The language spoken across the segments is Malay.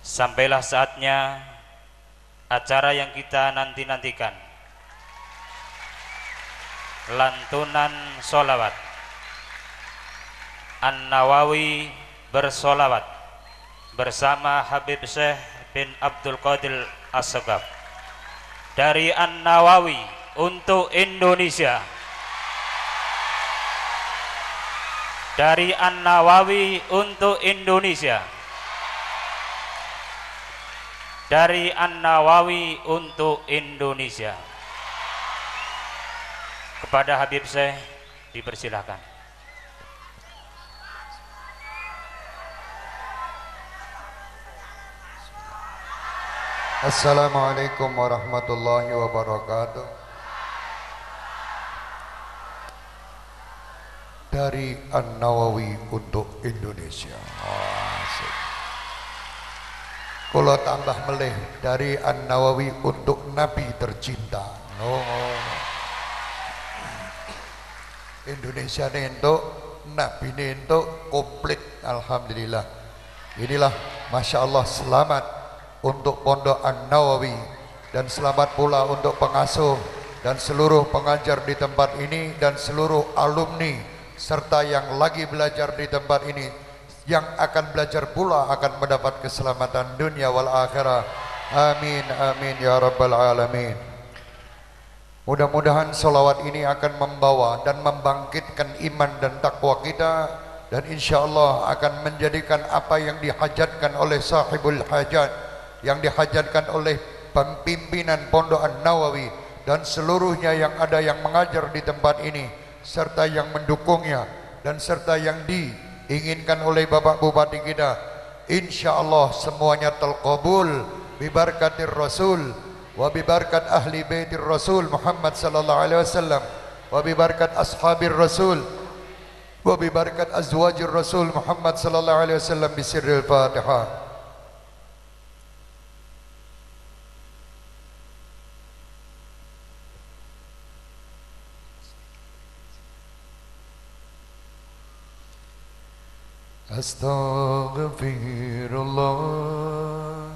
Sampailah saatnya acara yang kita nanti-nantikan. Lantunan solawat. An-Nawawi bersolawat bersama Habib Syekh bin Abdul Qadir As-Sagaf dari An-Nawawi untuk Indonesia dari An-Nawawi untuk Indonesia dari An-Nawawi untuk Indonesia. Kepada Habib Syekh dipersilakan Assalamualaikum warahmatullahi wabarakatuh. Dari An-Nawawi untuk Indonesia. Asik. Kalau tambah meleh dari An-Nawawi untuk Nabi tercinta. Oh. Indonesia ini untuk Nabi ini untuk komplit Alhamdulillah. Inilah Masya Allah selamat untuk Pondok An-Nawawi dan selamat pula untuk pengasuh dan seluruh pengajar di tempat ini dan seluruh alumni serta yang lagi belajar di tempat ini yang akan belajar pula akan mendapat keselamatan dunia wal akhirah. Amin amin ya rabbal alamin. Mudah-mudahan salawat ini akan membawa dan membangkitkan iman dan takwa kita dan insyaallah akan menjadikan apa yang dihajatkan oleh sahibul hajat yang dihajatkan oleh pimpinan Pondok An-Nawawi dan seluruhnya yang ada yang mengajar di tempat ini serta yang mendukungnya dan serta yang diinginkan oleh Bapak Bupati kita insyaallah semuanya terkabul. Bibarkatir Rasul wa bibarkat ahli baitir Rasul Muhammad sallallahu alaihi wasallam wa bibarkat ashabir Rasul wa bibarkat azwajir Rasul Muhammad sallallahu alaihi wasallam bisirril Fatihah أستغفر الله.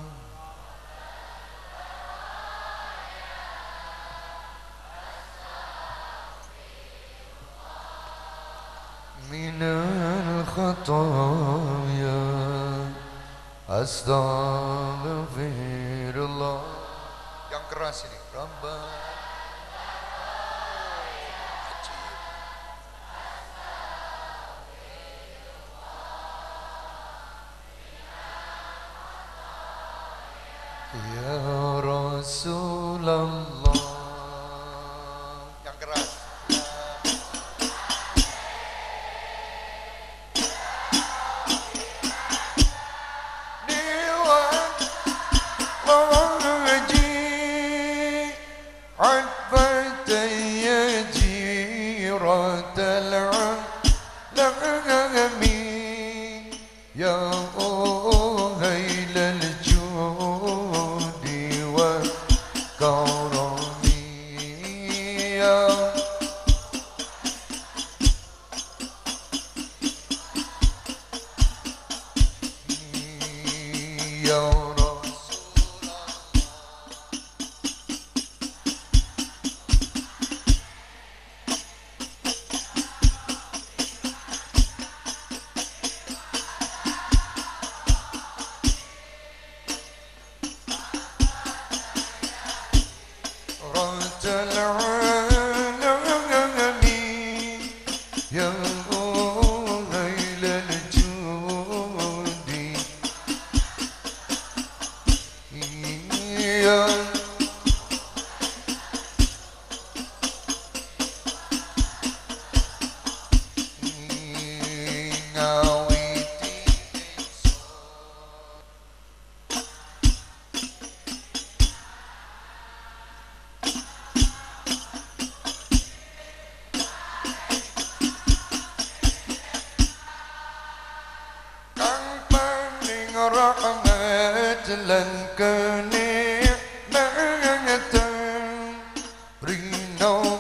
من الخطايا. أستغفر الله. Yang keras ini. Yo. Yeah. no.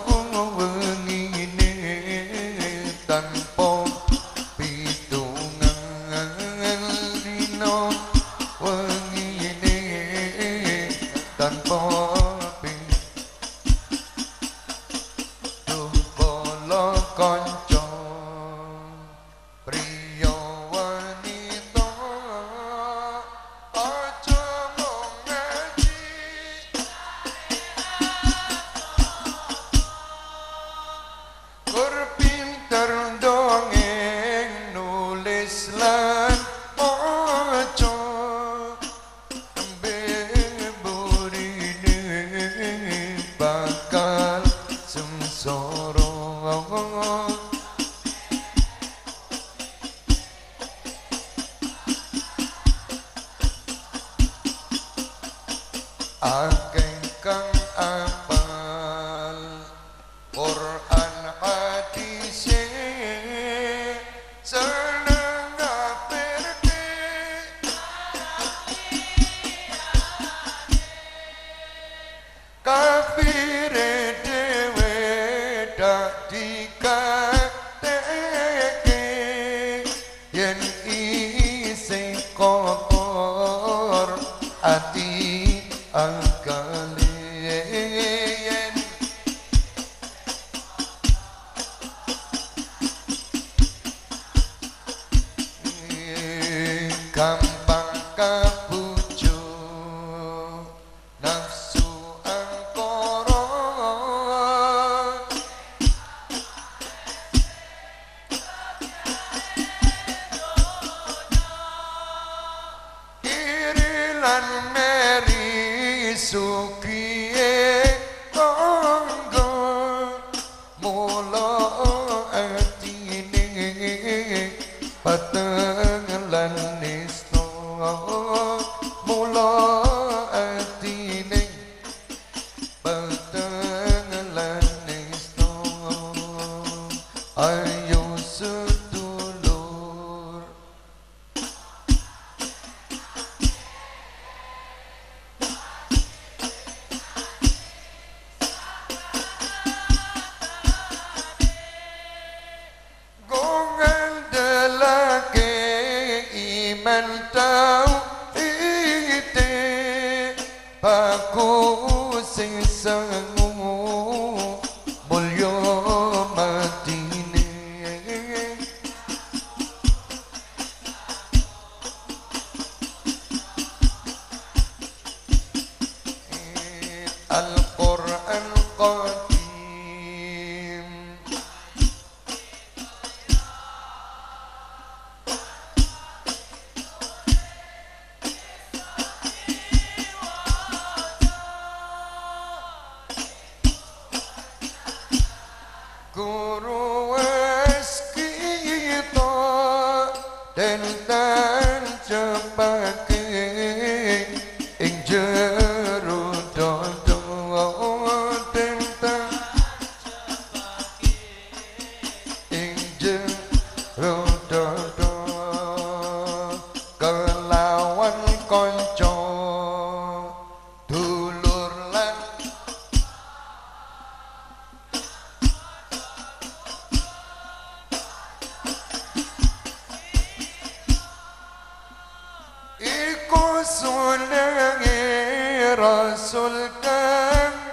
رسولك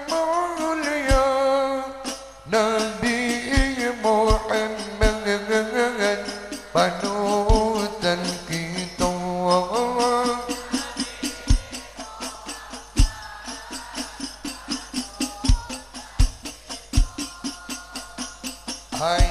مولاي نبي محمد فنوتا كتوا هاي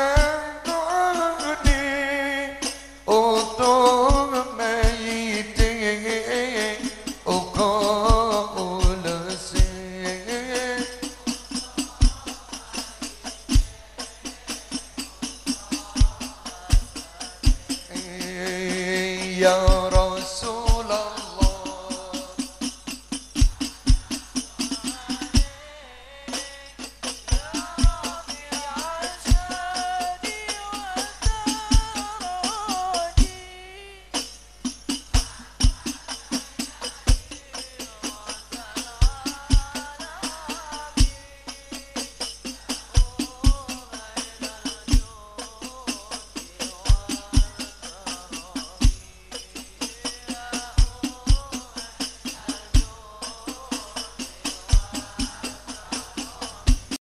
yar